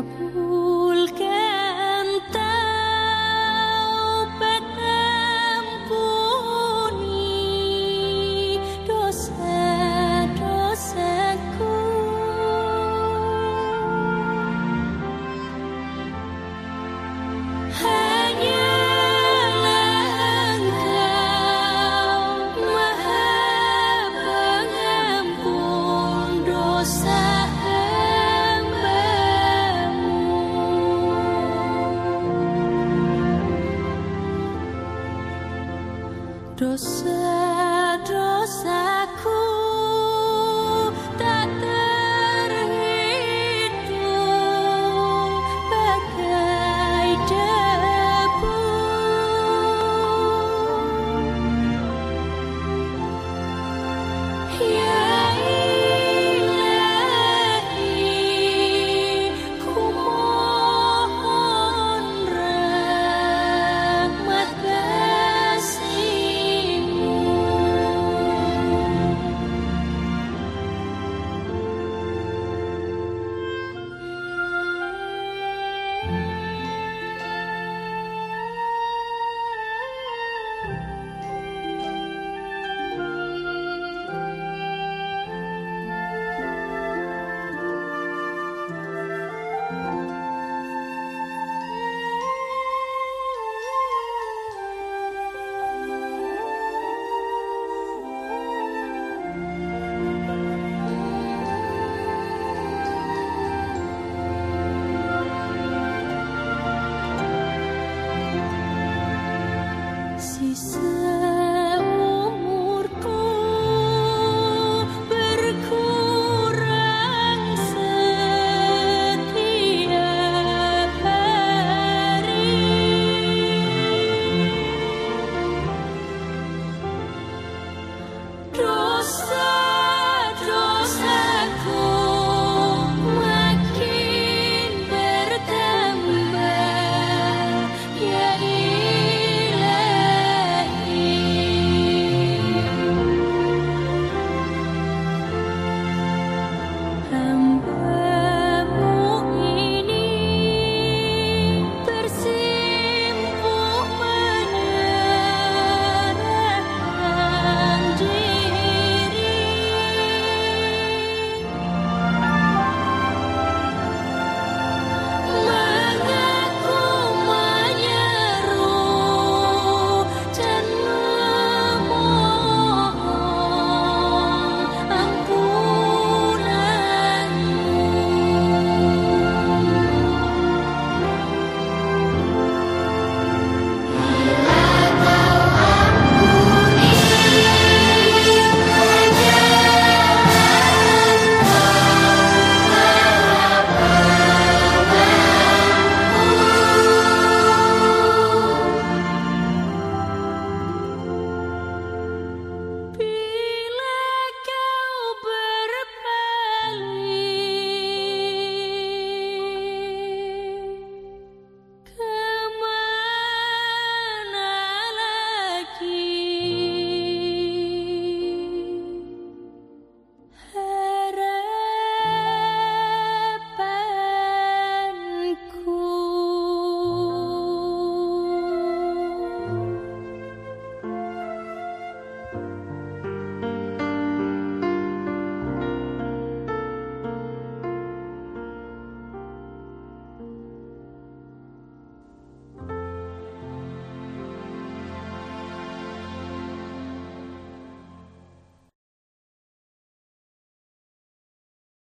Prabu. 若是。